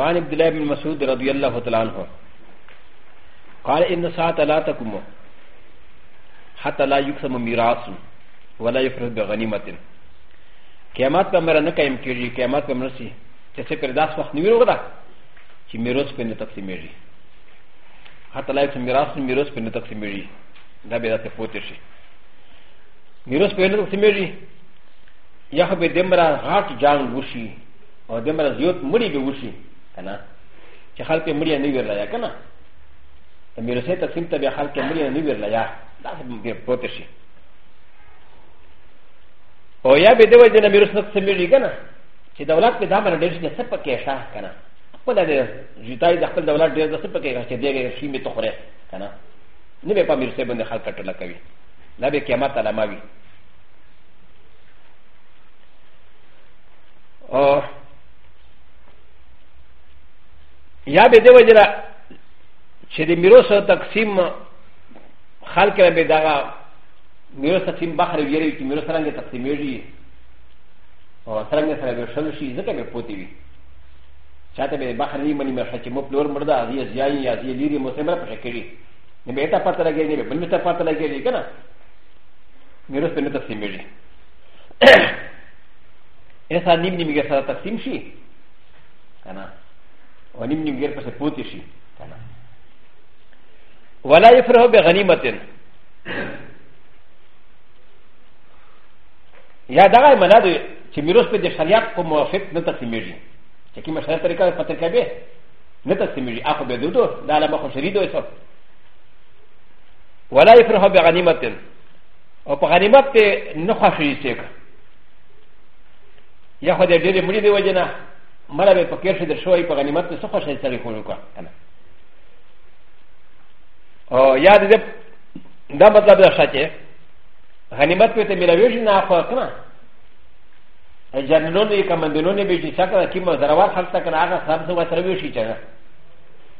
وعن عبد الله بن مسعود رضي الله تعالى عنه قال إن الساعة لا تقوم حتى لا يقسم ميراث ولا يفرد بغنيمة قیامت په مر نه قائم کیږي قیامت په مرسي چې څه پر داس وخت نیول ودا چې میراث په نه تقسیمېږي حتی لایک میراث میراث په نه تقسیمېږي دا به راته پوتې شي میراث په نه تقسیمېږي یا به دمره غاټ جان وشي او دمره زیات مړی به وشي کنه چې خلک مړی نه ویل یا کنه د میرسه تقسیم ته بیا خلک مړی نه ویل یا دا به پروت شي او یا به د وجه نه میرسه نه سمېږي کنه چې دولت په دا باندې ډېر شي څه پکې شاه کنه خپل د جیتای د خپل دولت ډېر څه پکې چې دیګه شي می ته خوره کنه نه به په میرسه باندې خلک ټټل کوي لا به قیامت علامه وي او یا به دی وجه چې د میرو سره تقسیم خلک را به دغه میرو تقسیم بخره ویری چې میرو سره څنګه تقسیمېږي او څنګه سره به شل شي ځکه به پوتې وي چاته به بخره نه مني مخه چې مو پلور مرده ازي ازي ازي لري مو سره په شکري نه به تا پته لګي نه به بل ته پته لګي کنه میرو سره نه تقسیمېږي ایسا نیم نیم کے ساتھ تقسیم شی ہے نا و نیم نیم غیر پسه پوتی شي ولا يفرح بغنیمت یا دغه معنا دی چې میروس په د شریعت په موافق نه تقسیمېږي چې کومه شریعت طریقه په طریقه به نه تقسیمېږي اخو به دودو دا له مخه شریعت وي څو ولا يفرح بغنیمت او په غنیمت ته نه خوښیږي یا خو د ډېرې مړي دی وجه نه マラベパケシでショイパガニマツソファシェンサリホルカおやでダマザブシャチェハニマツペテミラビジナファカナジャンノニカマンドノニビジサカキマザラワハサカナガサムソワサビシチェ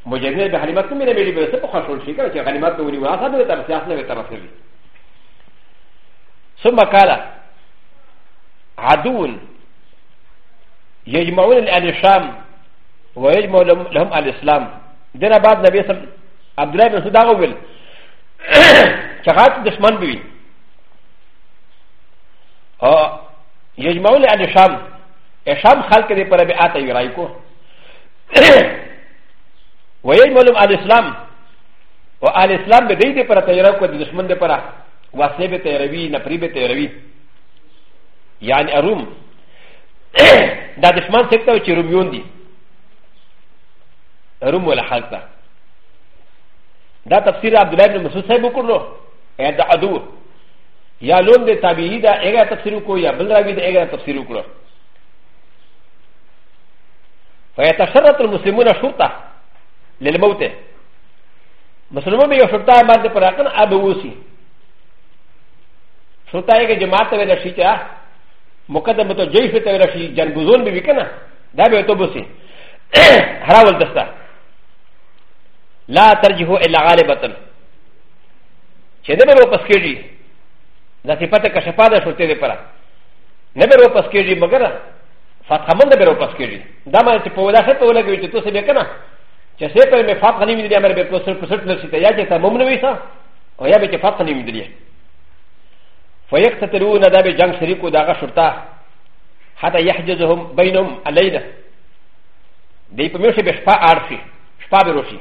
モジェネハニマツミラビジベソファションシカチェハニマツウリワサベタマサベタマサビ ثم قال عدون يجمعون على الشام ويجمع لهم على الاسلام دنا بعد نبي صلى عبد الله بن سوداغ ويل شغات دشمن بي اه يجمعون على الشام الشام خلق دي پر بي اتا يرايكو ويجمع لهم على الاسلام وعلى الاسلام بدي دي پر تيراكو دشمن دي پر واسبه تيروي نپري بي تيروي يعني اروم دا دشمن سکتا و چی رومیون دی روم ولا حالتا دا تفسیر عبداللہ ابن مسعود صاحب کرنو اے دا عدو یا لون دے تابعی دا ایگا تفسیر کو یا بل راوی دا ایگا تفسیر کرنو فیتشرط المسلمون شرطا للموت مسلمان میں یہ شرطا باندے پر اقن اب وسی شرطا ایگا جماعت ویدہ شیچا مقدمه تو جيش ته رشي جنگوزون به وکنه دا به تو بوسي هراول دستا لا ترجه الا غالبا چې نه به واپس کېږي دا صفته کشفا ده شو تیرې پره نه به واپس کېږي مګر فتح مند به واپس کېږي دا مې چې په ولاخه ته ولګوي چې تاسو به کنه چې سه پر مې فاطمه نیولې امر به تاسو پر سټ نشته یا چې تاسو مومن وې او یا به چې فاطمه نیولې فيقتتلون ذا بجنگ شريكو داغا شرطا حتى يحجزهم بينهم علينا دي بمشي بشفاء عرشي شفاء بروشي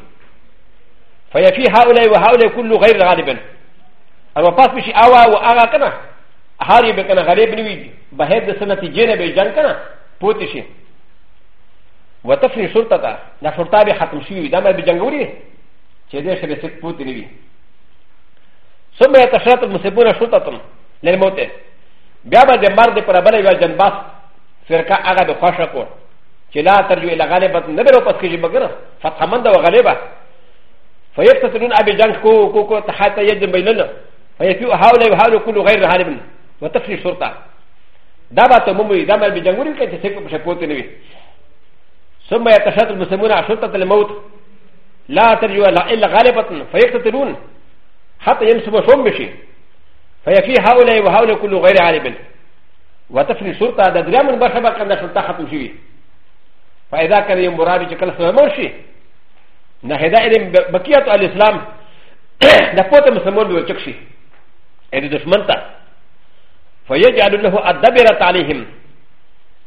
فيفي هؤلاء وهؤلاء كل غير غالبا اما پاس بشي اوا و اغا كنا هاري بكنا غريب نوي بهد سنة جينا بجنگ كنا پوتشي وتفني شرطة دا شرطة بحكم شيوي داما بجنگوري چه دي شبه سك پوت نوي ثم يتشرط المسيبون شرطة ل م و ت ه بیا به د مرد پر بل یو جنباس فرقه هغه د خوښه کو چې لا ترجو الى غالبت نه به پس کېږي مګر فتح مند او غالبه فيقتتلون ابي جنگ کو کو کو حتى يجب بيننا فيفيو هاول هاول كل غير غالب وتفري الشرطه دا به ته مومي دا مر به جنگ وري کې چې څه په شپوت نه وي ثم يتشتت المسلمون على شرطه الموت لا ترجو الا غالبه فيقتتلون حتى يمسوا شوم بشي فيفي هؤلاء وهؤلاء كل غير عالم وتفري سلطه دادريا من بشبك ان سلطه ختم شيء فاذا كان يوم مرابي شكل سلمان شيء نهدا علم بقيه الاسلام نقوت مسلمون بوشكشي ادي دشمنتا فيجعل له الدبرة عليهم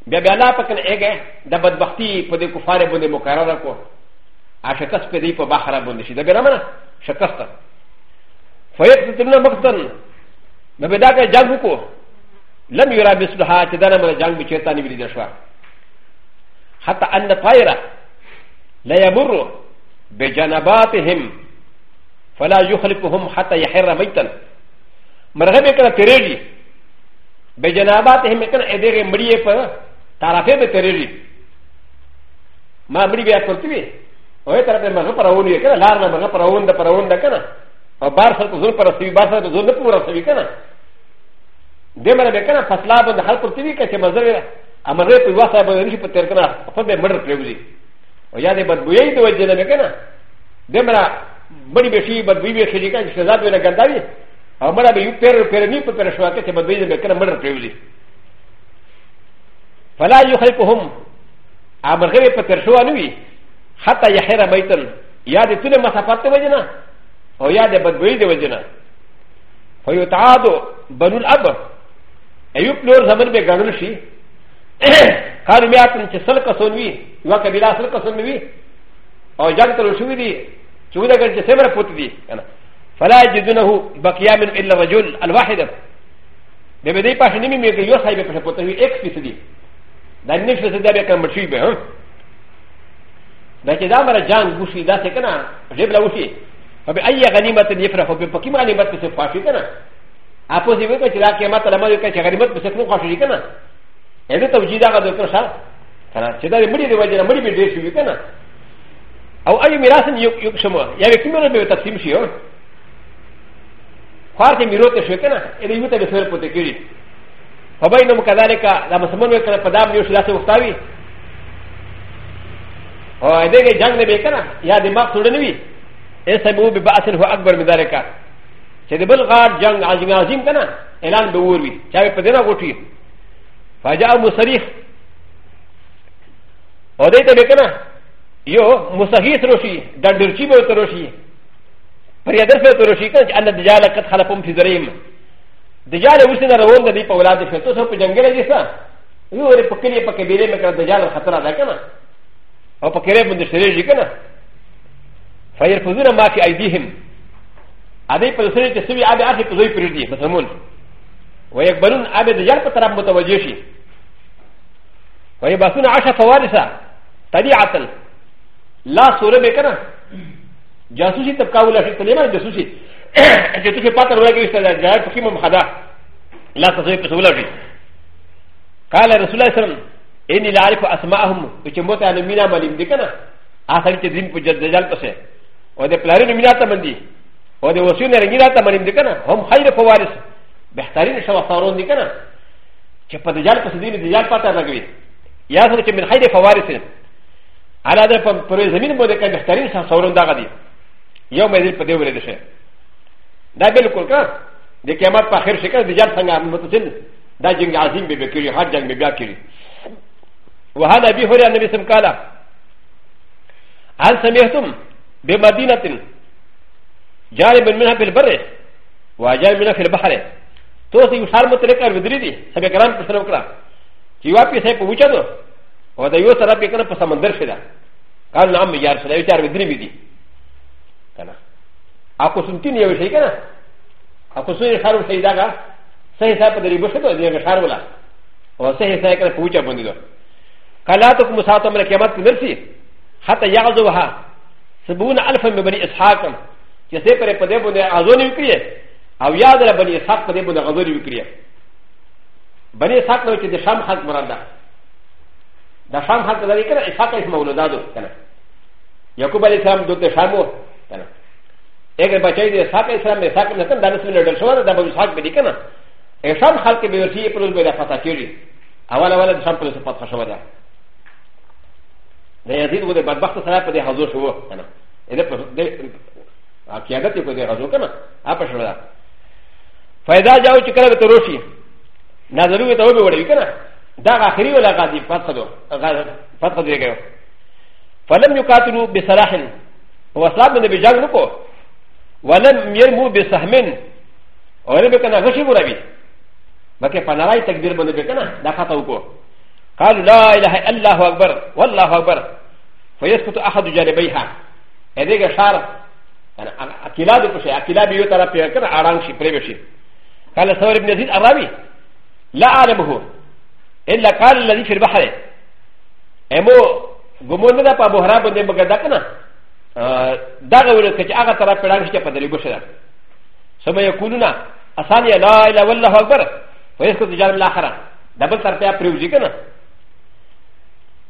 بابالا فكان اجا دبت بختي فدي كفار بني مكاركو عشان تسبدي فبحر بني شي دبرمنا شكستا فيقتلنا مقتل ن ب د ا ك ج ا ن ب ك و لم يرى مثلها ت د ا ن م ن ج ا ن ب ك ي ت ا ن ب ل د ش و ا حتى أ ن ط ا ي ر ة لا يمر بجنباتهم فلا يخلفهم حتى يحر ميتا مرغب كان تريري بجنباتهم كان ا د ي ر مريء ف تعرفه بتريري ما مريء بيأكلتوه وهي تعرفه مغرب راوني كان لارنا مغرب راون ده راون ده كان バーサーとゾーパーサビバーサーとゾーパーサビカナでも、ね、パスラブのハルプティビカチェマザレアマレプワサブリシプテルカナ、フォデマルプレウジ。おやで、but we do it in the mechana. でも、ブリベシー、but we will see the kind of that with a gandari. アマラビユペルペルニプペルシュワケチェマザレカナマルプレウジ。ファラユヘルプホーム。アマレプテルシュワニビ。ハタヤヘラバイトル。やで、トゥネマサファテワジナ。おやで、but we do it in a. ファユタアド、バヌルアブ。ایو پلور زمن به ګړل شي کار بیا تن چې سل کسون وي یو کبیله سل کسون وي او جنگ تر شوې دي چې ودا ګر چې سمره پوت دي کنه فلا یجدونه بقیا من الا رجل الواحد به به دې پښه نیمه مې یو صاحب په پوت وي 1 فیصد دي دا نه فیصد دا به کم شي به دا چې دا مر جان ګوشي دا څه کنه جبل وشي فبأي غنیمت یفرح په کومه غنیمت کې څه پاتې کنه アポジブトチラキマタラマリカチガリマツセクノカシリカナエルトジダガドトシャカナチダリムリディワジャマリビディシュウカナアウアユミラスンユクシャマヤビキムラビタシムシオファーティミロテシュウカナエリウタビセルポテキュリファバイノムカダレカラマサマメカナパダムユシラセウタビアデレジャンデベカナヤディマクトルネビエサブビバーセンファアクバルミダレカ چې د بل غار جنگ عظیم عظیم کنه اعلان به ور وي چا په دې نه غوټي فجاء مصریح او دې ته وکنه یو مصحیث روشي دندرچی به تروشي پر یادر په تروشي کنه ان دجال قد خلفهم فی ذریم دجال ورسنه روان دي په ولادت شته څو په جنگل دي څه یو لري په کلیه په کبیره مې کړ دجال خطر ده کنه او په کلیه باندې شریږي کنه فیر فزور ما فی ایدیهم ادي پرسري چې سوي ادي اخي په زوي پريدي مسلمون ويكبرون ادي د يار په طرف متوجه شي ويباسون عشا فوارسا طبيعة لا سوره به کنه جاسوسي طبقه ولا شي تلمه جاسوسي چې ته پاتره ورکې وسته دا په کوم مخدا لا تسوي په سوله شي قال رسول الله صلى الله عليه وسلم اني لا اعرف اسماءهم چې موته علمينا مليم دي کنه اخر کې دین په جدجال پسه او د پلارې نومیناته باندې و د وسیله رنګینا ته منیم دي کنه هم خیر فوارس بهترین شوا سارون دي کنه چې په دجال په سدینه دجال پاته راغوي یا سره چې من خیر فوارس انا د پر زمين باندې کې بهترین شوا سارون دغه دي یو مې دې په دې ورې ده دا بالکل کنه د قیامت په اخر شکل دجال څنګه متصل دا جنگ عظیم به بکری هر جنگ به بیا کری وهذا به هو النبي سم قال هل سمعتم بمدينه جارب منها في البر وجارب منها في البحر توسي يشار متلك الودريدي سبع كلام كسر وكلا يوابي سيب وجدو وهذا يوسر ربي كان بسمندر شدا قال نعم يار شدا يشار ودريدي كان اكو سنتين يا شيء كان اكو سن يشار شيء داغا صحيح صاحب دري بشدو دي يشار ولا وصحيح صاحب كان بوجا بندو قالاتكم مساتم ركيمات نرسي حتى يغزوها سبون الفا من بني اسحاق چې سه پرې په دې باندې ازونی وکړي او یاد را بني اسحاق په دې باندې غزونی وکړي بني اسحاق نو چې د شام خلق مراد ده د شام خلق لري کنه اسحاق اسمه ولدادو کنه یعقوب علیه السلام دوته شامو کنه اگر بچای دې اسحاق اسلام اسحاق نه کنه د نسل نه ډل شو دا به اسحاق به دي کنه شام خلق به ورسي پر ورځ به راځه کېږي اول اول د شام پر څه پاتخ شو ده د یزید و د بدبخت سره په دې حضور شو کنه アキアガティコディガゾーカナアパシュラファイダージャオチカラベトロシナザルウトオブウェイカナダガヘリウラガディパサドファサディガヨファレムユカトゥビサラヘンウワサブネビジャグルコウワレムミルムビサハメンウェルベカナガシウラビバケファナライテクディルムネビカナダカタウコ قالوا لا اله الا الله اكبر والله اكبر فيسكت احد جانبيها هذه شعر اكلا د پشه اكلا بيو ترى پيكر اران شي پريوشي قال ثور بن يزيد الرابي لا اعلمه الا قال الذي في البحر امو غمون دا په بهرا باندې مګدا کنه دا غوړ کچ هغه ترى پړان شي په دلی بشه سمه يقولون اسان لا اله الا الله اكبر ويسكت جانب الاخره دبل تر په پريوشي کنه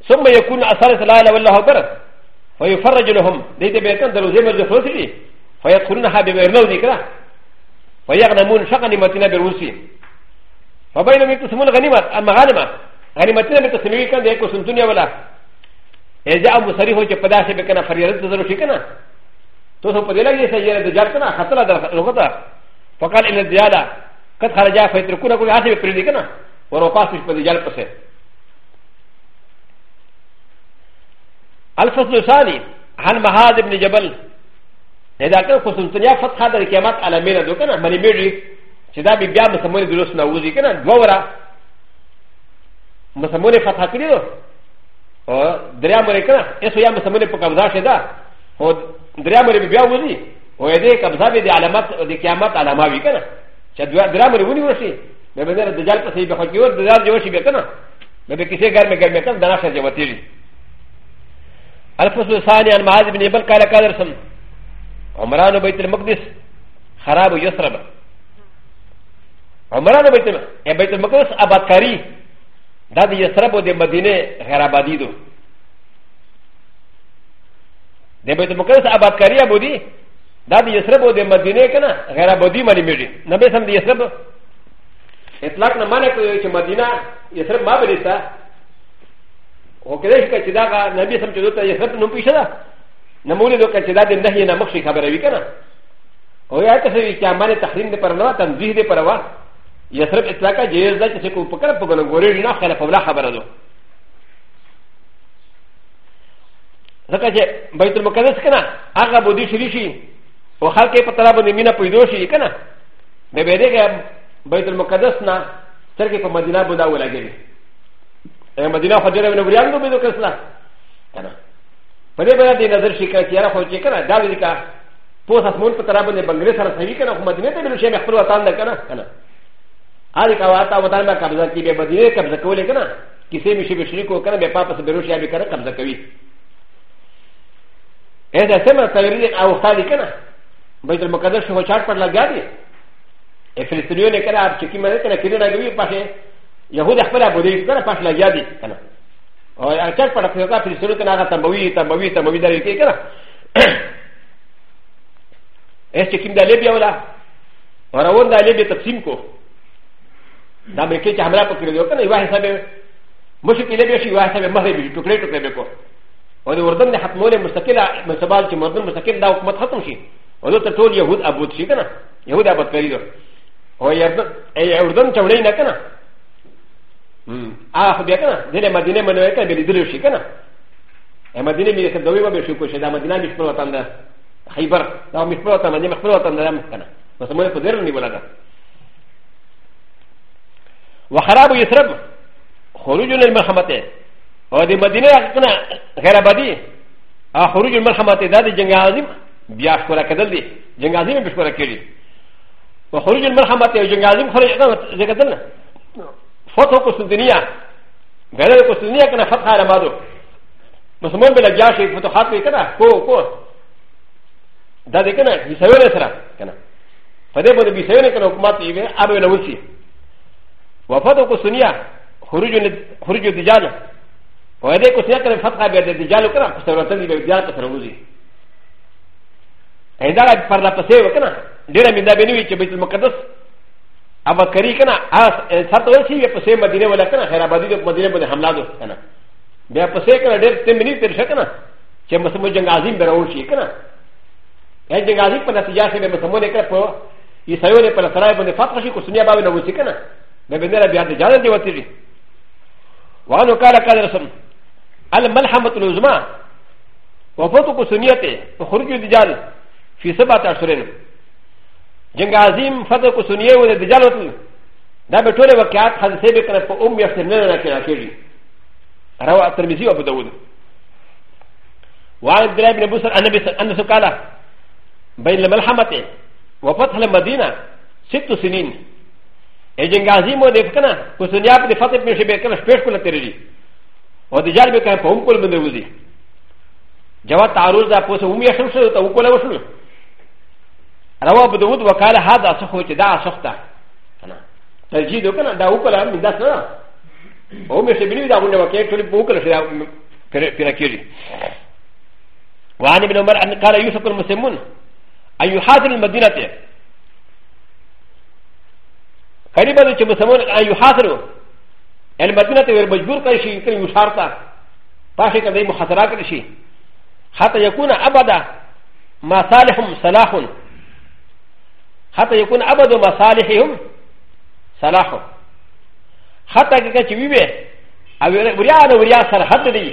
ثم يكون اثر لا اله الا الله اكبر ويفرج لهم ليت بيتان دلو زي ما زفوسي فيدخلونها بمرنو ذكرى ويغنمون شقني متنا بروسي فبينما يقسمون غنيمة أما غنمة غنيمتنا بتسميه كان ديكو سنتونيا ولا إذا أبو سريح وجه بداسة بكنا فريرت تزرو شكنا تو سو بدلا جيسا يرى دجال كنا خطلا دلوقتا فقال إن الدجالة قد خرجا فيتركونا كل عاصب بريدي كنا ورقاس مش بدجال بسه الفصل الثاني عن مهاد بن جبل اذا كان قسطنطينية فتح هذا الكيامات على مينا دو كان من ميري شدا بيبيع مسمون دروس نوزي كان دورا مسمون فتح كريدو دريا مري كان اسو يا مسمون بقبضة شدا هو دريا مري بيبيع وزي هو يدي قبضة بدي علامات دي كيامات علامة بي كان شدا دريا مري وني ورشي مبزر دجال پسي بخوكي ور دجال جوشي بي كان مبكسي گرم گرم كان دنا شر جواتيجي الفصل الثاني عن معاذ بن يبل قال قال رسم عمران بيت المقدس خراب يسرب عمران بيت بيت المقدس اباكاري داد يسرب ودي مدينه خرابادي دو د بیت المقدس آباد کاری ابودی دا د یسرب او د مدینه کنه غیر آبادی مری میږي نبی سم د یسرب اطلاق نه معنی کوي چې مدینه یسرب ما بلیسا و ك ذ ل ك ت د ا غ ا نبي سمت دوتا يسرت نم بيشنا نمولي دوكا تدا د نهي نمخشي خبر ويكنا و ي ا ت س ي ك ا م ا ن تحريم د پرنوا تنزيه د پروا يسرت اطلاقا جيز دا چسي کو پکر پگنو گوري نا خلا پولا خبر دو ذكا جي بيت المقدس كنا آغا بودي شريشي و خلقه پتلا بني مينا پويدوشي كنا ببيده بيت المقدس نا سرکه په مدینه بودا ولاګي مدینه خجره من بریان دو بیدو کسلا کنا پده بنا دی نظر شکر کیارا خوچی کنا داوی دی که پوس اسمون پر طرح بنده بنگلی سر سوی کنا خو مدینه تا بیدو شیم اخبر وطان دا کنا کنا آدی که واتا وطان با قبضه کی بی مدینه قبضه کولی کنا کسی میشه بشری کو کنا بی پاپس بروش یا بی کنا قبضه کوی ایسا سمر تغیرین اوختا دی کنا بیت المقدس شو چاٹ پر لگیا دی فلسطینیوں نے کہا آپ چکی میں نے کہا کھیلنا گئی پاسے يهود اخبر ابو ديك كان فاشل يادي كان او اكثر قد فيها في سوره كان هذا تنبوي تنبوي تنبوي دار كي كان ايش كيم ده ليبيا ولا وراون ده ليبيا تقسيم كو ده امريكا چې حمله پکړي یو کنه یو حساب مشکل ليبيا شي یو حساب مغرب شي ټوکري ټوکري به کو او د اردن نه ختموله مستقله مسبال چې مردن مستقل دا حکومت ختم شي او دا ټول يهود ابوت شي کنه يهود ابوت کړی دو او اردن اردن چوړې نه کنه ああ、ビアカナ、ディレマディネマネカビリディルシカナ。エマディネミリカドウィバビシュコシダマディナミスプロタンダ、ハイバー、ダミスプロタンダ、ミスプロタンダムカナ。マスモネフォデルニブラダ。ワハラブユスラブ、ホルジュネルマハマテ、オディマディネアカナ、ヘラバディ、アホルジュネルマハマテダディジェンガーズム、ビアスコラカデルディ、ジェンガーズムビスコラキリ。ホルジュネルマハマテ、ジェンガーズム、ホルジュネルマハマテ、hmm. ah, فتح قسطنطينية غير قسطنطينية كان فتح على مادو مسلمان بلا جاشي فتحات كده كو كو دا دي كنا بيساوي سرا كنا فده بده بيساوي كنا حكومات يبي ابو لوسي وفتح قسطنطينية خروج خروج الدجال وهذا قسطنطينية كان فتح بيد الدجال كنا قسطنطين بيد الدجال كسروزي عندها فرلا بسيوي كنا ډیره مې دا بنوي چې بیت المقدس アマカリカナアス、サトウシー、パセマディレブラカナ、ヘラバディオマディレブラハムラドカナ。で、パセカナデテミニテルシャカナ、チェムサムジャンガジンベラウシーカナ。エジンガジンパナシヤシメムサモネカポ、イサヨネパラサライブのファクシー、コスニアバウナウシカナ。で、ベネラビアディジャーディワティリ。ワノカラカラソン、アルマルハマトルズマ、ウォフォトコスニアテ、ウォフォルキュディジャー、フィセバタシュレン。جنگ عظیم فتح کو سنیے وہ دجال ہوتل دا بٹولے وقعات حادثے بکنا پا ام یفتر ننا کنا کیجی روا ترمیزی ابو داود وعن عبد الله بن بسر أن أن سكالا بين الملحمة وفتح المدينة ست سنين اجن غازي مو دفكنا كسنيا بن فتح بن شبير كنا شبير كنا تريجي ودجال بكنا فهم كل من دوزي جواب تعرض دا پوس هم يشمشل تا وكولا وشل رواه ابو داود وقال هذا صحو چې دا صح ده کنه ترجیح وکنه دا وکړه من داس نه او مې څه بلی دا غونډه وکړه ټول وکړه چې پیرا کېږي وعن ابن عمر ان قال يوسف المسلمون ان يحاصر المدينه قريبا چې مسلمون ان يحاصروا المدينه ور مجبور کړي شي کړي مشارتا پاشي کړي محاصره کړي شي حتى يكون ابدا ما صالحهم صلاحون حتى يكون أبد مصالحهم صلاحهم حتى كتشويبه أو وريانا وريا سرحد دي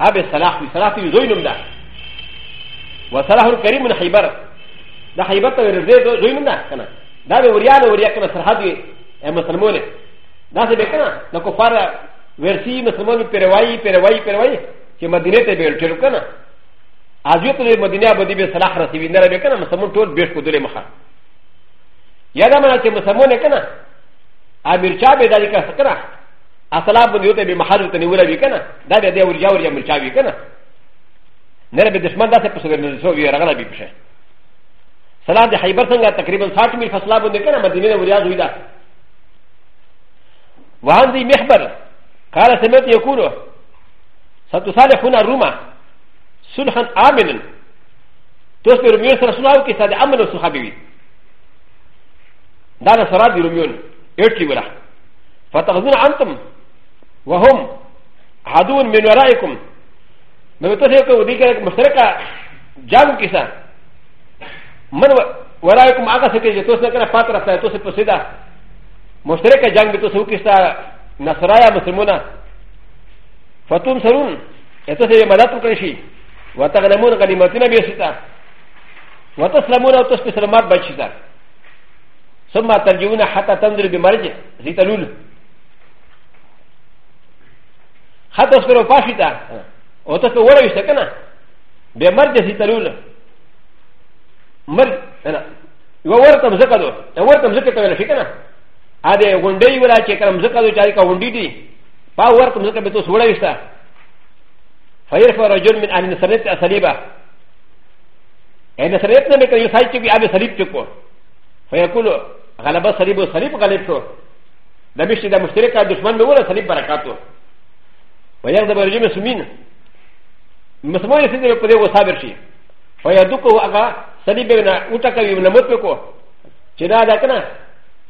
أبي صلاح صلاح يزوينهم ده وصلاح الكريم من حيبر ده حيبر تغير زوينهم ده كنا ده وريانا وريا كنا سرحد مسلمونه ده سبب كنا نكفار ورسي مسلمان بيرواي بيرواي بيرواي كي مدينة تبير تلو كنا ازيوت مدينة بدي بصلاح رسيبين ده بكنا مسلمان طول بيش كدولي مخا やだまなてもさもねかなアミルチャベダリカサカナアサラブニューテビマハルテニウラビカナダビデウジャウリアミルチャビカナネレビデスマンダセプソベルソビアラガビプシェサラデハイバーサンガタクリブンサーチミファスラブネカナマディネウリアズウィダワンディメハバルカラセメティヨクロサトサレフナルマスルハンアミルトスペルミューサラスラウキサデアミルスハビビダナサラディロミュン、エチウラ。ファタズンアントム、ワホム、ハドンメノライコム、メトセコウディケレクムセレカ、ジャンキサ、マノワライコムアカセケジトセカパタラサトセポセダ、モセレカジャンキトセウキサ、ナサラヤムセモナ、ファトンサルン、エトセマダトクレシ、ワタガナモナガリマティナビシタ、ワタスラモナトスペシャルマッバチタ。ثم ترجعون حتى تنظر بمرج زيتلول حتى اصبروا فاشتا وتسلوا ولا يشتكنا بمرج زيتلول مرج انا ورتم زكادو ورتم زكادو ولا شكنا هذا غندي ولا شكرم زكادو شاركا غندي دي فا ورتم زكادو بتوس ولا يشتا فيرفع رجل من اهل نسرت اصليبه اي نسرت نبي كان يسعي تبي ابي صليب تكو فيقول غلبه صلیب و صلیب غلب شو نمیشتی دا مشترکه دشمن بوله صلیب برکاتو و یک دبا رجیم سمین مسلمان سیده په دې وسابر شي و یا دکو هغه صلیب نه اوټکه وي نه مت کو چې دا دا کنه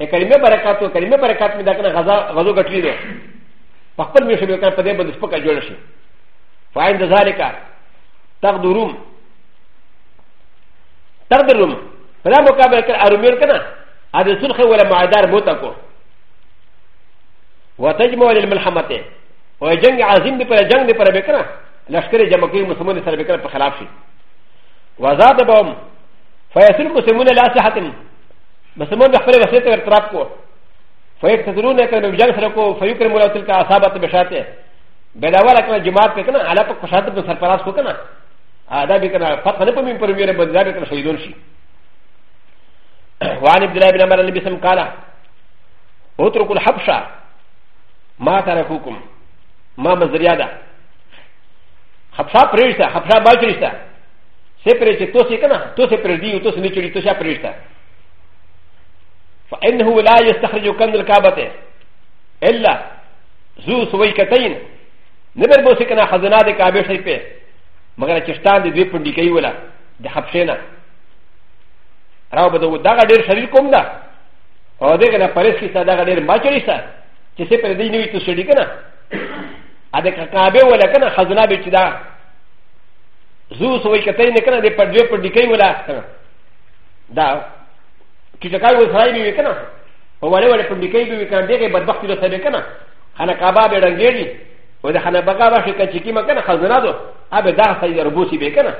کلمه برکاتو کلمه برکات می دا کنه غزا غزو غټلی دو په خپل مې شوی کنه په دې باندې سپکه جوړ شي فاین ذالک تقدروم تقدروم په دا مقابله کې ارومیر کنه هذا سلخ ولا معدار موتكو وتجمع للملحمة وجنگ عظيم دي پر جنگ دي پر بكنا لشكر جمع كي مسلمون سر بكنا پر خلاف شي وزاد بهم فيصل مسلمون لا صحة مسلمون بخبر وسيط ارتراب کو فيقتدرون كنا بجنگ سرکو فيكرم الله تلك عصابة بشاته بداوالا كنا جماعت بكنا على پا قشاتب سرپراس کو كنا آدابي كنا فتح نپمين پر مير بندابي كنا شهيدون شي وعن عبد الله بن عمر النبي صلى الله عليه وسلم قال اتركوا الحبشه ما تركوكم ما مزرياده حبشه بريشتا حبشه بالتريشتا سيبريشتا توسي كنا توسي بريدي وتوسي نيتشري توسي بريشتا فانه لا يستخرج كند الكعبه الا ذو سويكتين نبر بوسي كنا خزنات الكعبه شيء مگر چشتان دي دوی پندي کوي ولا د حبشه نه ラバドウダガデルシャリコンダオデガナパレスキサダガデルマチュリサチセペディニウィトシュリガナアデカカベウラカナハズナビチダズウソウイカテイネカナデパデュープディケウラダキジャカウサイビウィカナオワレワレプディケウィカンデレババキドサビカナハナカバベランゲリウダハナバカバシカチキマカナハズナドアベダサイヤルボシビカナ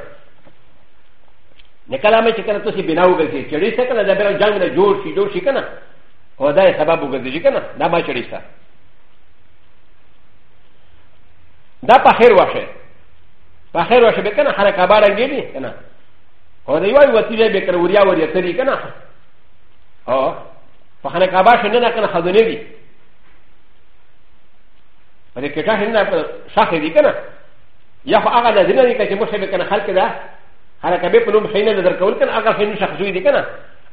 なかなかチカラトシビナウグリチリセカナダベラジャングルジョーシジョーシカナオダイサバブグリジカナダマチリサダパヘルワシェパヘルワシェベカナハラカバランギリカナオダイワイワティレベカウリアウリアテリカナオパハラカバシェナカナハドネビパレケタヘナシャヘリカナヤフアガダディナリカチモシェベカナハルケダ هذا كبير بلوم حين نظر كول كان أغا حين شخصوي دي كان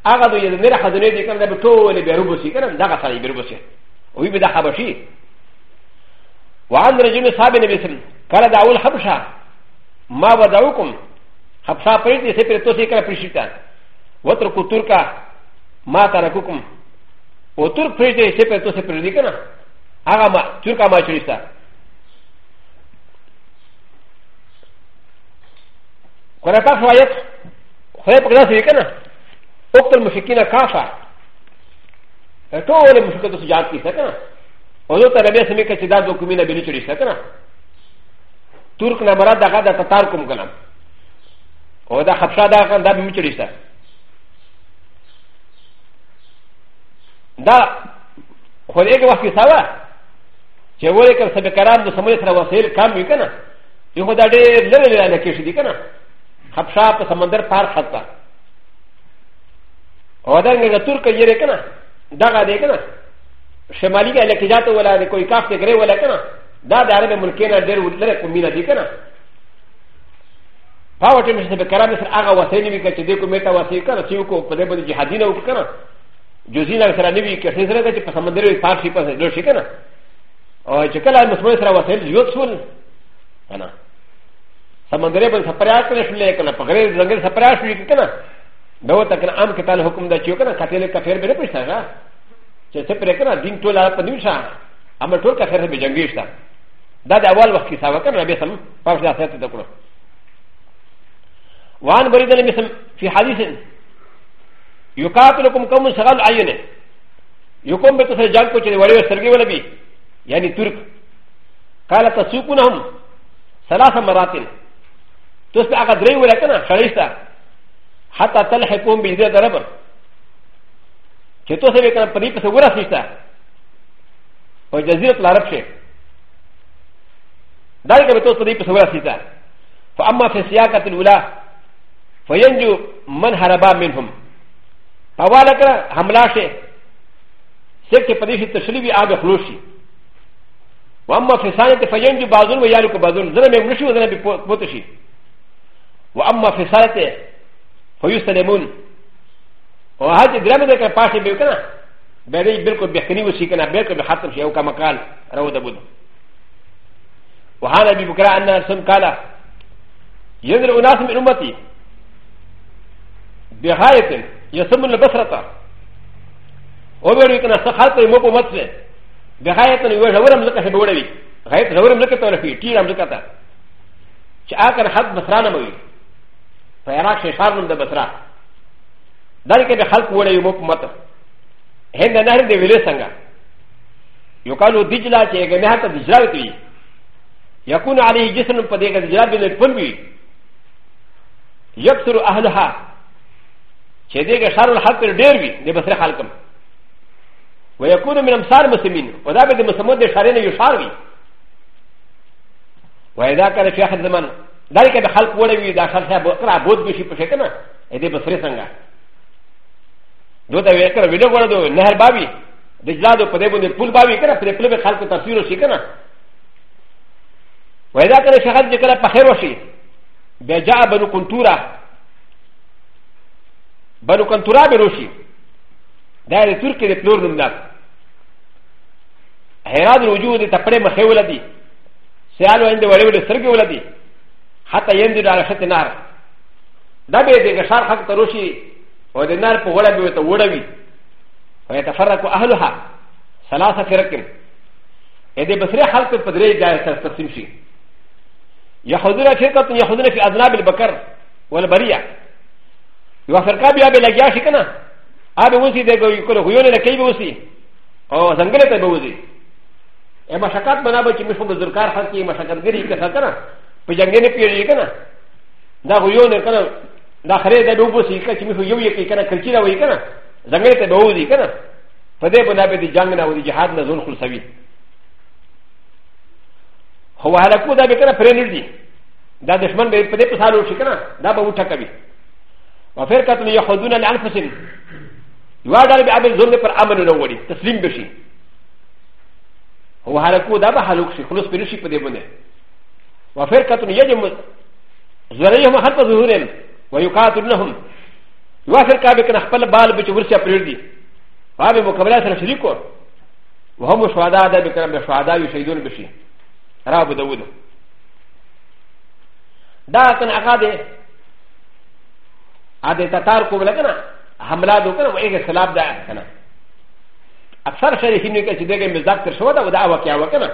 أغا دو يدنير خدنير دي كان دابا تولي بيروبوسي كان داغا صالي بيروبوسي وي بدا حبشي وعن رجل صحابي نبي سلم قال دعوال حبشا ما ودعوكم حبشا بريد يسي پر توسي كان پرشيتا وتركو تركا ما تركوكم وترك بريد يسي پر توسي پرشيتا أغا ما تركا ما شريتا قرآن پاک روایت خدای پاک داسې وي که نه اقتل مشکینه کافه ټولې مشکلو سجاد کړي که نه اوزو ته ربیه سمې که چې دا دوه کومینه بې نه چړي شته که نه ترک نه مراد هغه د تتار کوم که نه او دا خبشه دا دا بې چړي شته دا خو دې کې وخت کې ساوه چې وایي که سبکران د سمولې سره وسایل کام وي که نه یو خو دا ډېر لرې لرې نه کېښي دي که نه حبشا په سمندر پار خطا او دا څنګه تور کې یې کنه دغه دې کنه شمالي کې لکه جاته ولا دې کوئی کاف ته غره ولا کنه دا د عرب ملکینه ډېر ولر کومې نه دي کنه پاوټې مشه به کرامې سره هغه وسې نه وي چې دې کومې ته وسې کنه چې کو په دې باندې جهادي نه وکړه جوزینا سره نه وي کې سره چې په سمندر کې پار شي په دې شي کنه او چې کله مسلمان سره وسې یو څول کنه سمندر بل سپریات کنه شلې کنه په غیر زنګل سپریات شلې کنه دا وته کنه عام کتل حکم دا چې کنه کتل کفر به نه پښتا ها چې څه پرې کنه دین ټول په نیو شا امر ټول کفر به جنگي شتا دا د اول وخت کې ساوه کنه به سم پښ دا ساتي دا کړو وان برید له مثل فی حدیث یقاتلکم قوم شغل عینه یقوم به تاسو جنگ کو چې وړي سرګي ولبي یعنی ترک قال تسوقونهم ثلاث مراتب トスアガドレイウレカナ、シャリスタ、ハタタルヘコンビディアラバー。チェトセベカンプリプスウラシスタ、オジャズルララプシェ。ダイカブトスリプスウラシスタ、ファアマフェシアカテルウラ、ファヤンジュ、マンハラバーメンホム。パワーラカ、ハムラシェ、セクプリシットシリビアドフロシー。ワンマフェサインテファヤンジュバズンウヤルコバズン、ゼレメムシュウゼレビポトシー。واما في سالته فيسلمون وهذه درامه كان باشي بكنا بدي بلكو بحكني وسيكنا بلكو بحطم شيء وكما قال روى داود وهذا ابي بكر ان سن قال ينزل اناس من امتي بغايه يسمون البصره وبركنا سخط موكو متسه بغايه يوجهورم لك بولوي غايه غورم لك تولفي تيرم لك تا چې اکر حد بصرانه موي ファラシェシャーンのバトラ誰かでハルクウォレイモプマトヘンダナルディヴィレサンガヨカノディジラチェゲネハタディジラウティヤコナアリジェスンパディガディジラビネプンビヨクトルアハルハチェディガシャーンハルクディビネバトラハルカム ويكون من امثال المسلمين وذلك المسلمون شارين يشاري واذا كان في اخر زمان ダリカでハルコレビューダーシャーボクラボッドシップシェケナエディブスリサンガドタウェクラウィドワードネハバビディザードプレブンデプルバビカラプレプレハルコタフューシェケナウェダカレシャハジカラパヘロシベジャーバルコントラバルコントラベロシダイレトルケレプロルンダヘラドウジュウディタプレマヘウラディセアロエンデウェルセルギュウラディ حتى يندر على شت نار دا به د غشار حق تروشي او د نار په وړه به ته وړوي ويتفرق اهلها ثلاثه فرق اې دې بصري خلق په درې ځای سره تقسیم شي يحضر فرقه يحضر في اذناب البقر والبريه یو فرقه بیا به لګیا شي کنه ا به وسی دغه یو کول غوونه لکې به وسی او څنګه ته به وسی اما شکات بنا به چې مشو بزرګار حق کې مشکات ګری کړه کنه په جنګ نه پیری کنه دا خو یو نه کنه دا خره دا دوبو سی کنه چې موږ یو یو کنه کړی دا وای کنه ځنګل ته دوو دی کنه په دې باندې به دي جنگ نه ودی جهاد نه زون خلصوي هو هلاکو دا به کنه پرې نه دی دا دشمن به په دې په سالو شي کنه دا به وټه کوي وفرقه من يخذون الانفسهم يوادر بعمل ظلم پر امن نه وړي تسلیم بشي هو هلاکو دا به هلاک شي خلص پرې شي په دې باندې وفرقه يجم زرعهم حتى ظهورهم ويقاتلونهم وفرقه بكن اخبل بال بجورسيا بريدي فابي مقابله شريكو وهم شهداء بكرم شهداء يشهدون بشي راب داود دا كان اخاده هذا تتار كوبلا كنا حمله دو كنا وايه سلاب دا كنا اكثر شريحين يكتشدوا مزاق ترشوا دا ودا وكيا وكنا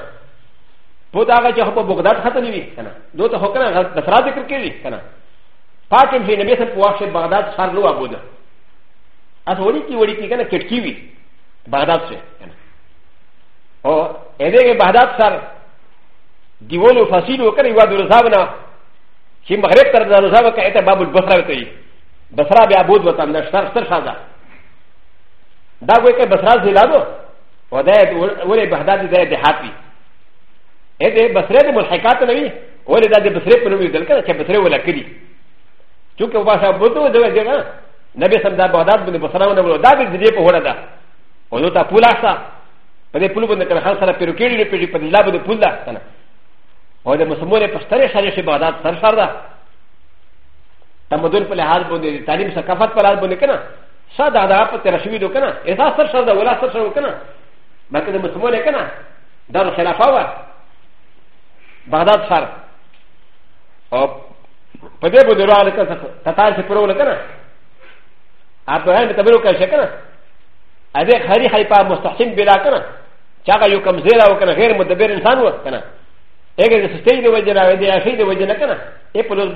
ポタガチョコボガダハトニビ、ドトホカナ、ダサラディクキリ、パーキンフィンベスポワシェバダサルワボダ。アソリキウリキガナキキビ、バダシェ。おエレゲバダサル、ディウォルファシルウカリワドルザーナ、シンバレクターザーザーカエタバブルバサラティ、バサラビアボドタンダシャルシャザ。ダウェケバサラゼラド、ウォレバダディデハピー。ا د بسره د ملحقات نه وي ولې دا د بسره په نوم یې دل کړه چې بسره ولا کړي چونکه وباسا بوتو دغه ځای نه نبی سم دا بغداد باندې بسره ونه ولو دا د دې په وړه ده ولو ته پولا شتا په دې پولو باندې کله خان سره پیرو کېړي په دې لا باندې پولا کنه او د مسلمانې په ستره شارې شي بغداد سر سر ده تمدن په لحاظ باندې تعلیم ثقافت په لحاظ باندې کنه ساده دا په تر شوی دو کنه احساس سر سر ده ولا سر سر کنه مکه د مسلمانې کنه دا خلافه وه بغداد سر او په دې بده را لکه تتار څخه پرو لکنه اپ هغه ته ورو کښه کنه ا دې خري حيپا مستحسن بلا کنه چاغه یو کمزیر او کنه غیر مدبر انسان و کنه اګه دې سټې دې وجه راوي دې اخی دې وجه نه کنه اے په لوز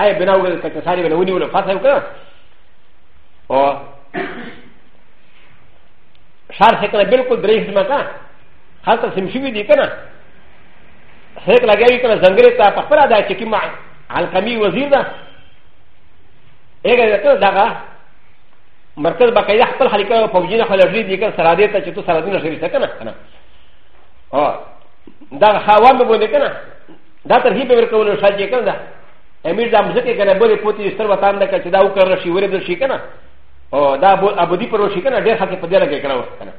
آی بناو کته ساري ولا ونی ولا فاصله کنه او شار څخه بالکل درې حصہ ما کنه خاطر سمشي دي کنه هيك لغاية كنا زنجرتا فقرا دا شكيما علقمي وزيرنا هيك كنا داغا مركز بقايا حتى الحلقة وفوجينا خلالي دي كان سراديتا شتو سرادينا شريتا كنا كنا اه دا خوام بوني كنا دا ترهيب وركولو شاجي كنا دا امير دا مزكي كنا بولي بوتي سر وطان دا كنا دا وكرشي ورد شي كنا او دا ابو دي پروشي كنا ډېر حق په دې لګي کړو کنه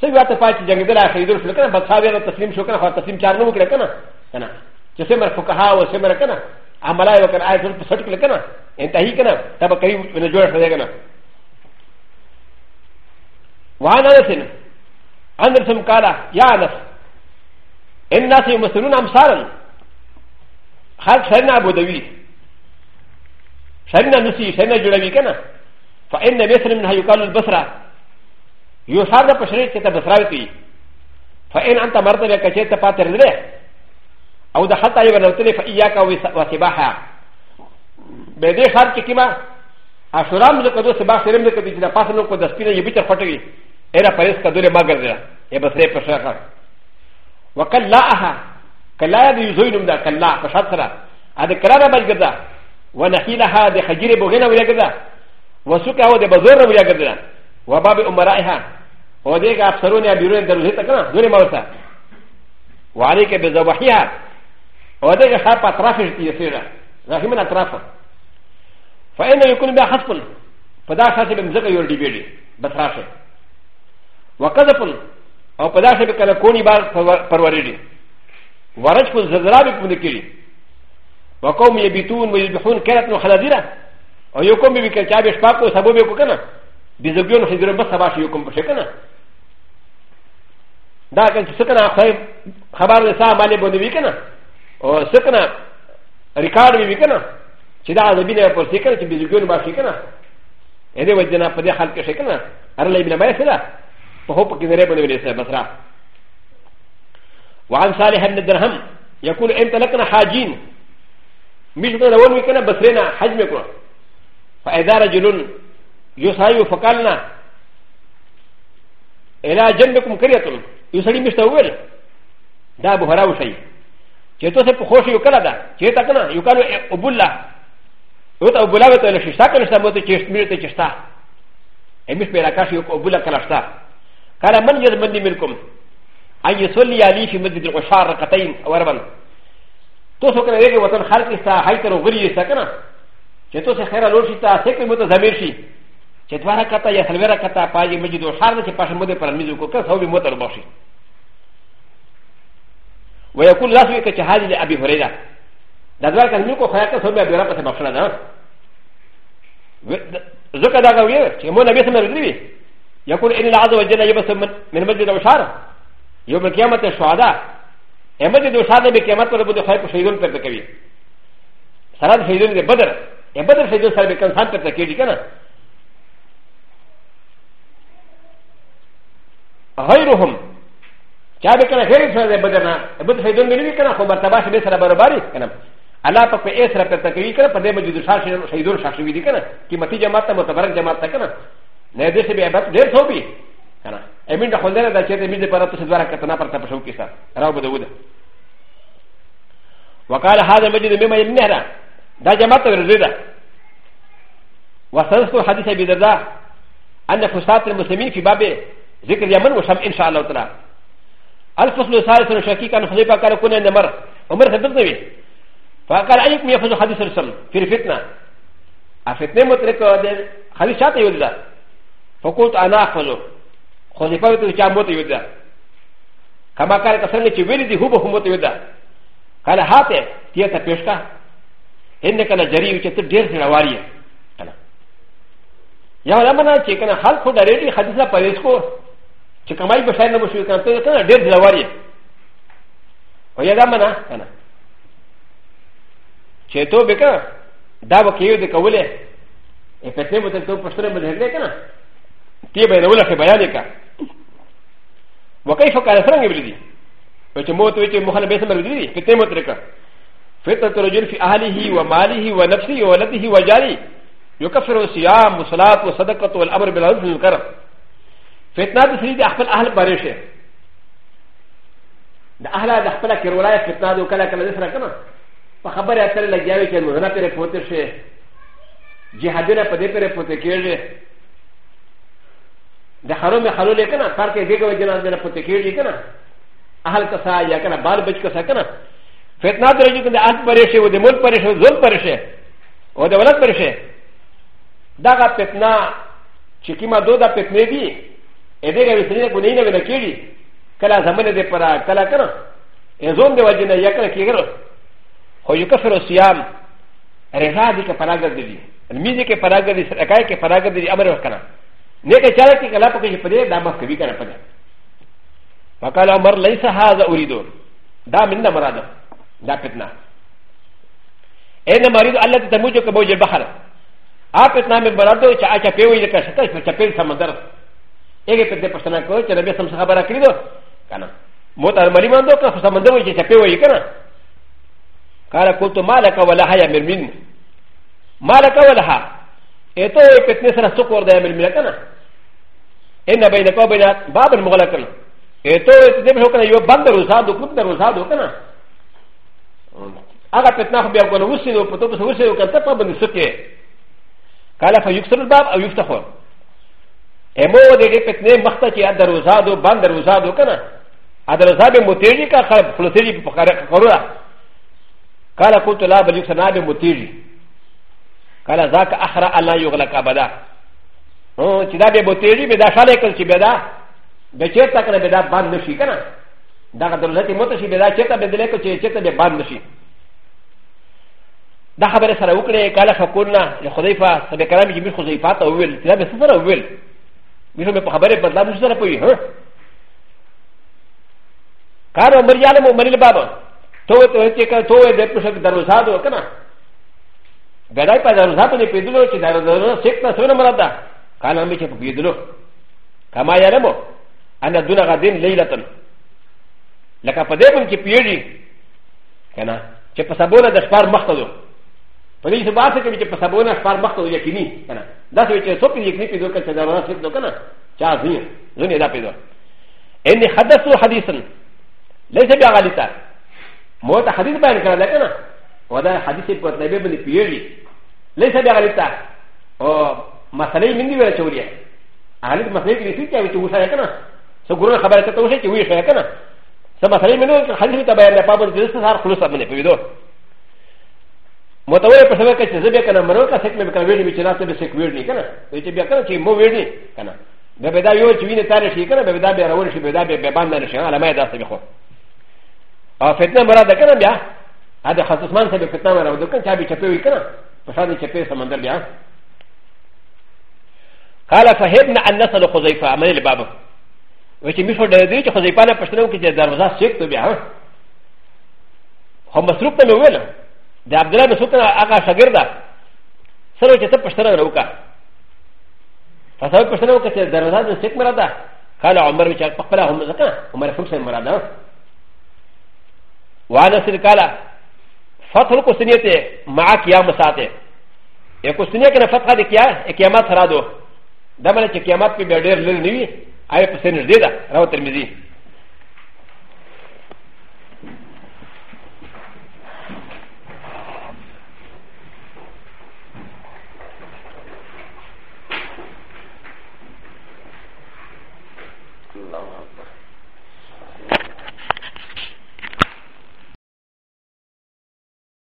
سوي واته پاتې جنگدل اخیدل شو کنه بس هاوی تسلیم شو کنه خو تسلیم چار نه وکړه کنه کنه چې سمر فقها او سمر کنه عمله وکړ آیت په سټ کړه کنه انتهي کنه تب قریب نه جوړ شو کنه وعن انس انس قال يا انس الناس يمثلون امثالا خلق شرنا ابو دوي شرنا نسي شرنا جوړوي کنه فان مثل منها يقال البصره よしゃだパシリケタブスライティファエンアンタマルテレケチェタパテレレアウダハタイバナテレファイヤカウィサバハベデハキキマアシュラムズコドセバセレムズコディナパセノコダスピナユビタフォトリエラパレスカドレマガザエバスレパシャカワカラハカラディズウィルムダカラパシャツラアデカラバギザワナヒラハデハジリボゲナウィレガザワスカオデバゾーナウィレガザワバビオマライハ و د ي ك ا ف س ر و ن ي ا بيرون د ر و ز ي ت ك ن ا دون موسى و ع ل ي ك ب ز و ح ي ه و د ي ك ا خاب اطراف ج ت ي س ي ر ا رحم اطراف ف إ ن ه يكون بها حسب فدا خاصه بمزق يوردي بيري بطراشه وقذف او فدا خاصه بكالكوني بار فروردي ورجف الزلزلابي كمدكيري وقوم يبيتون ويذبحون كانت خلازيره او يقوم بكالكابي شباب وسبوبي كوكنا بزبيون حزيرون بس سباشي يقوم بشكنا だから、そこな、ハバーでさ、マネボディビカナ。お、そこな、リカードビカナ。チダーズビネポシカナ、チビズグルバシカナ。エレベジナポデハルケシカナ。アレビナバイセラ。ポホポキネレボディビセバスラ。ワンサリヘンデルハム。ヤコンエンテレカナハジン。ミシュナウォンウィカナバスレナ、ハジメコ。ファエザラジュルン、ヨサイウファカルナ。エラジェンドコンクリアトル。یو سړی مشته وویل دا بخارا وشي چې تاسو په خوښ یو کله ده چې تا کنه یو کله ابو الله یو ته ابو الله وته لشي شتا کله شتا مو ته چې شمیر ته چشتا امیش په راکاش یو ابو الله کله شتا کله من یز مندي منکم اي يصلي علي في مسجد القشار ركعتين او ربن تاسو کنه یو وطن خلق استا هاي تر غری استا کنه چې تاسو خیره لور شي تا سکه مو ته زمیر شي چې دوه رکعته یا څلور رکعته پاجې مسجد او شار چې پښه مده پر میز وکړه سو به موته وبخشي ويقول لاس وی چې حاجی ابي هريره دا دوه کله کو خیا ته سو به ابي هريره په بخښنه ده ځکه دا غوي چې مو نبی سم لري يقول ان العز وجل يبس من مسجد او شار يوم القيامه الشهداء امد دو شاده به قیامت پر بده خیر شهیدون پر کوي سند شهیدون دے بدر بدر شهیدون سره به کنسان پر کوي کنه غيرهم كان كان غير سنه بدنا بدنا في دون بني كان خبر تباش بس ربر باري كان الله پاک اس را پر تکوی کړه په دې مجید شاش شهیدور شاش وی دي کنه قیمتي جماعت ته متبرک جماعت ته کنه نه دې څه به عبادت ډېر څو بي کنه امین د خلنه د چته امین د پر تاسو دواره کتنا پر تاسو کې سره راو بده وده وقال هذا مجید مما يمنهرا دا جماعت ته ورزيده وسنذكر حديث ابي الدرداء ان فساد المسلمين في باب ذكر يمن وشم إن شاء الله تعالى الفصل الثالث شكيكا حذيفة كان كنا نمر عمر خدمتني فقال عليكم يفوز حديث الرسول في الفتنة الفتنة مترك حديث شاطئ يولد فقلت أنا أخذه حذيفة تلقى موت يولد كما قال كسرني تشويري هو بهو موت يولد قال هاتي تيتا بيشكا إنك أنا جريء تتدير في رواريه やらまなきゃいけない。はっこだれに、はずさぱれすこ。چې کمای به شاید نه بشوي کنه ته کنه ډېر دلوار یې او یا دا منه کنه چې ته به کنه دا به کې دې کولې په پټنه به ته په سره به درګې کنه تی به نه ولکه بیان وکړه وکيف کار سره غوړي دي په چې مو ته چې مخاله به سره غوړي دي په تیمه طریقه فتنة الرجل في أهله وماله ونفسه وولده وجاره يكفر الصيام والصلاة والصدقة والأمر بالعرف والكرم فتنه د سړي د خپل اهل بارې شي د اهل د خپل کیرولای فتنه د کله کله سره کنه په خبره اترې لګیاوي چې موږ نه پرې پوتې شي جهادونه په دې پرې پوتې کېږي د حرم حلول کنه کار کې دیګو جنان نه پوتې کېږي کنه اهل کسا یا کنه بار بچ کسا کنه فتنه درې چې د اهل پرې شي او د ملک پرې شي ظلم پرې شي او د ولادت پرې شي دا فتنه چې کیما دوه د فتنه دي エディレベルのネイナベルキリ、カラザメデパラ、カラカナ、エゾンデワジナヤカラキガロ、ホユカフェロシアム、レザーディカパラガディ、ミディケパラガディ、アカイケパラガディ、アメロカナ、ネケチャラキカラパケプレダマスキビカラパナ、パカラマライサハザウリド、ダミンダマラダ、ダペナ。エナマリド、アラティタムジョカボジェバハラ、アペナメバラド、チャアチャペウィレカシャタ、チャペンサマダラ。エレペテパスタナコチェレベサムサハバラクリドカナモタマリマンドカフサマンドウジェペウイカナカラコトマラカワラハヤメミンマラカワラハエトエペテネサラソコダヤメミラカナエナベネコベナバブルモラクリエトエテネブロカナヨバンダウザードクタウザードカナアガペテナフビアゴロウシノポトプスウシノカタパブンスケカラファユクセルバーアユクタホー امو د دې په تنه مخته چې دروازادو بند دروازادو کنه دروازه به متېږي کا خلک فلسېږي په خره کړو قال كنت لا بل يسنا به متېږي قال ذاك اخرى الله يغلق ابدا نو چې دا به متېږي به دا شاله کړ چې به دا به چیرته کنه به دا بند نشي کنه دا دروازه ته مت شي به دا چیرته به دلته چې چیرته به بند نشي دا خبره سره وکړه قال فكنا لخذيفه سبه كلام جميل خذيفه ته وویل دا به سره وویل ミションのハバレバラムシャラポイハカロマリアムマリババトウトウチェカトウエデプシャダロザドウカナガライパダロザドウペドロチダロザドウセクタソナマラダカナミシャクビドロカマヤラモアナドナガディンレイラトンラカパデブンキピュリカナチェパサボラダスパーマクトドウパリスバーセキュリティパサボナスパーバトルヤキニー。ダセウチェソピリキピドカチダラスドカナ。チャーズニー。ズニラピド。エンデハダスハディスン。レセビアガリタ。モタハディスバーカラカナ。ウダハディスパネベブリピユリ。レセビアガリタ。おマサレミニウェチョウリア。アリマサレミニフィキャウチウシャカナ。ソグルハバレタウシェキウシャカナ。サマサレミニウェチョウリア。パブリスハークルサムネピド。もともとパセクチェベカナマロカセクメカウィリビチナセベセクウィリカナウィチビアカナチモウィリカナベベダヨチウィネタレシカナベベダベラウォルシベダベベバンダレシアラメダセビホアフェタマラダカナビアアデハトスマンセベフェタマラドカンチャビチェペウィカナパシャディチェペサマンダビアカラファヘブナアンナサドホゼファアメリバブウィチミフォデディチホゼファナパシャノキジェダウザセクトビアハマスルプメウェル د عبدالله بن سوکن هغه شاګرد سره چې ته پښتنه نه وکړه فسره پښتنه وکړه چې دروازه د سیک مراده قال عمر چې په خپل هم ځکه عمر فوکس مراده وانا سر قال فتح القسنیه مع قیام ساته یو قسنیه کنه فتح د کیا قیامت را دو دمل چې قیامت په ډېر لری نیوی آی په سن دې دا راو ترمذی